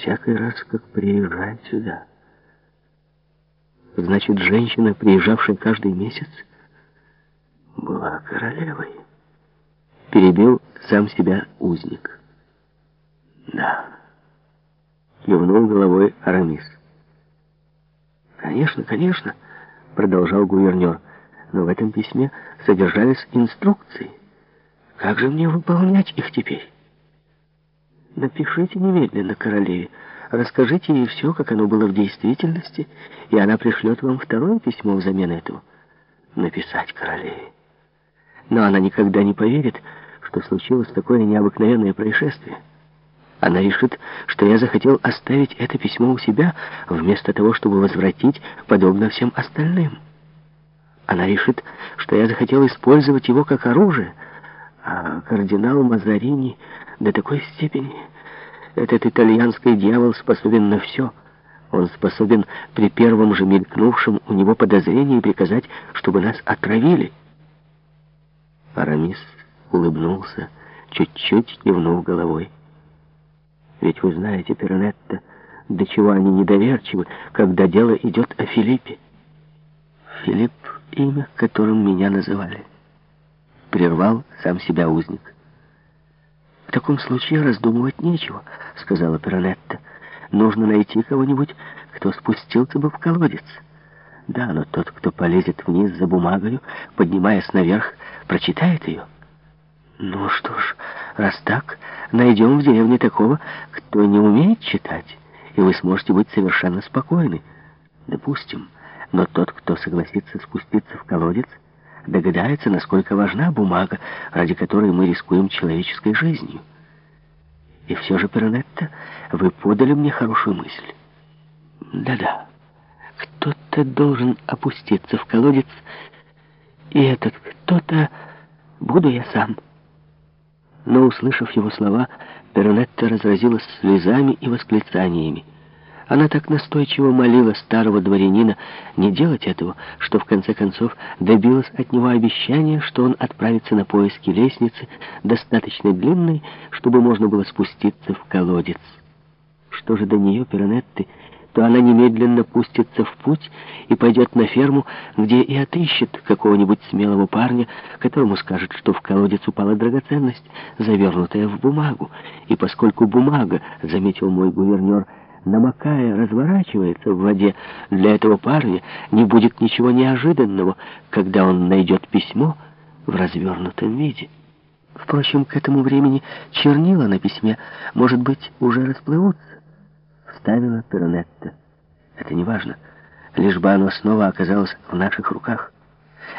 всякий раз, как приезжает сюда. Значит, женщина, приезжавшая каждый месяц, была королевой. Перебил сам себя узник. Да. Кивнул головой Арамис. Конечно, конечно, продолжал гувернер, но в этом письме содержались инструкции. Как же мне выполнять их теперь? Напишите немедленно королеве, расскажите ей все, как оно было в действительности, и она пришлет вам второе письмо взамен этого. Написать королеве. Но она никогда не поверит, что случилось такое необыкновенное происшествие. Она решит, что я захотел оставить это письмо у себя, вместо того, чтобы возвратить, подобно всем остальным. Она решит, что я захотел использовать его как оружие, а кардинал Мазарини до такой степени... Этот итальянский дьявол способен на все. Он способен при первом же мелькнувшем у него подозрении приказать, чтобы нас отравили. Арамис улыбнулся, чуть-чуть кивнув головой. Ведь вы знаете, Перонетто, до чего они недоверчивы, когда дело идет о Филиппе. Филипп — имя, которым меня называли. Прервал сам себя узник. «В таком случае раздумывать нечего», — сказала Перонетта. «Нужно найти кого-нибудь, кто спустился бы в колодец». «Да, но тот, кто полезет вниз за бумагою, поднимаясь наверх, прочитает ее». «Ну что ж, раз так, найдем в деревне такого, кто не умеет читать, и вы сможете быть совершенно спокойны. Допустим, но тот, кто согласится спуститься в колодец, догадается, насколько важна бумага, ради которой мы рискуем человеческой жизнью. И все же, Перонетта, вы подали мне хорошую мысль. Да-да, кто-то должен опуститься в колодец, и этот кто-то буду я сам. Но, услышав его слова, Перонетта разразилась слезами и восклицаниями. Она так настойчиво молила старого дворянина не делать этого, что в конце концов добилась от него обещания, что он отправится на поиски лестницы, достаточно длинной, чтобы можно было спуститься в колодец. Что же до нее, Пиранетты, то она немедленно пустится в путь и пойдет на ферму, где и отыщет какого-нибудь смелого парня, которому скажет, что в колодец упала драгоценность, завернутая в бумагу. И поскольку бумага, заметил мой гувернер, — намокая, разворачивается в воде, для этого парня не будет ничего неожиданного, когда он найдет письмо в развернутом виде. Впрочем, к этому времени чернила на письме, может быть, уже расплывутся, вставила Перонетта. Это не важно, лишь бы оно снова оказалось в наших руках.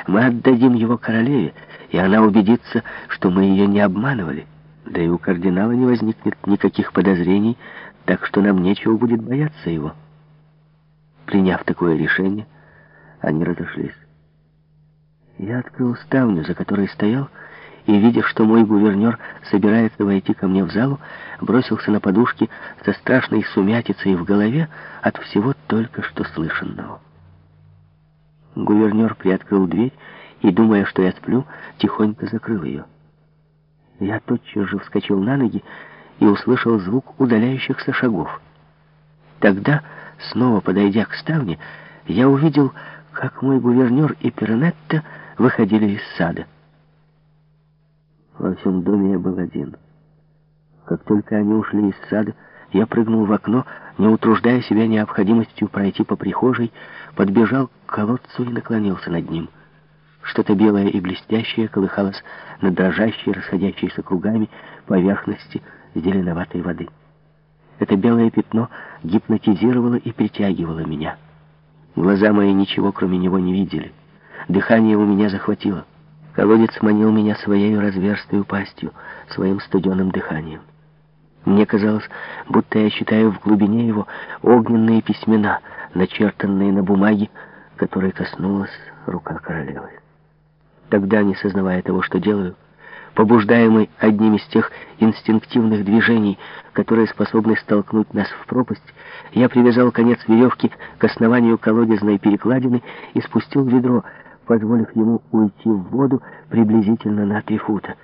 Мы отдадим его королеве, и она убедится, что мы ее не обманывали. Да и у кардинала не возникнет никаких подозрений, так что нам нечего будет бояться его. Приняв такое решение, они разошлись. Я открыл ставню, за которой стоял, и, видя, что мой гувернер собирается войти ко мне в залу, бросился на подушки со страшной сумятицей в голове от всего только что слышанного. Гувернер приоткрыл дверь и, думая, что я сплю, тихонько закрыл ее. Я тотчас же вскочил на ноги и услышал звук удаляющихся шагов. Тогда, снова подойдя к ставне, я увидел, как мой гувернер и Пернетта выходили из сада. Во всем доме я был один. Как только они ушли из сада, я прыгнул в окно, не утруждая себя необходимостью пройти по прихожей, подбежал к колодцу и наклонился над ним. Что-то белое и блестящее колыхалось на дрожащей, расходящейся кругами поверхности зеленоватой воды. Это белое пятно гипнотизировало и притягивало меня. Глаза мои ничего, кроме него, не видели. Дыхание у меня захватило. Колодец манил меня своей разверстой пастью, своим студеным дыханием. Мне казалось, будто я читаю в глубине его огненные письмена, начертанные на бумаге, которой коснулась рука королевы. Тогда, не сознавая того, что делаю, побуждаемый одним из тех инстинктивных движений, которые способны столкнуть нас в пропасть, я привязал конец веревки к основанию колодезной перекладины и спустил ведро, позволив ему уйти в воду приблизительно на три фута.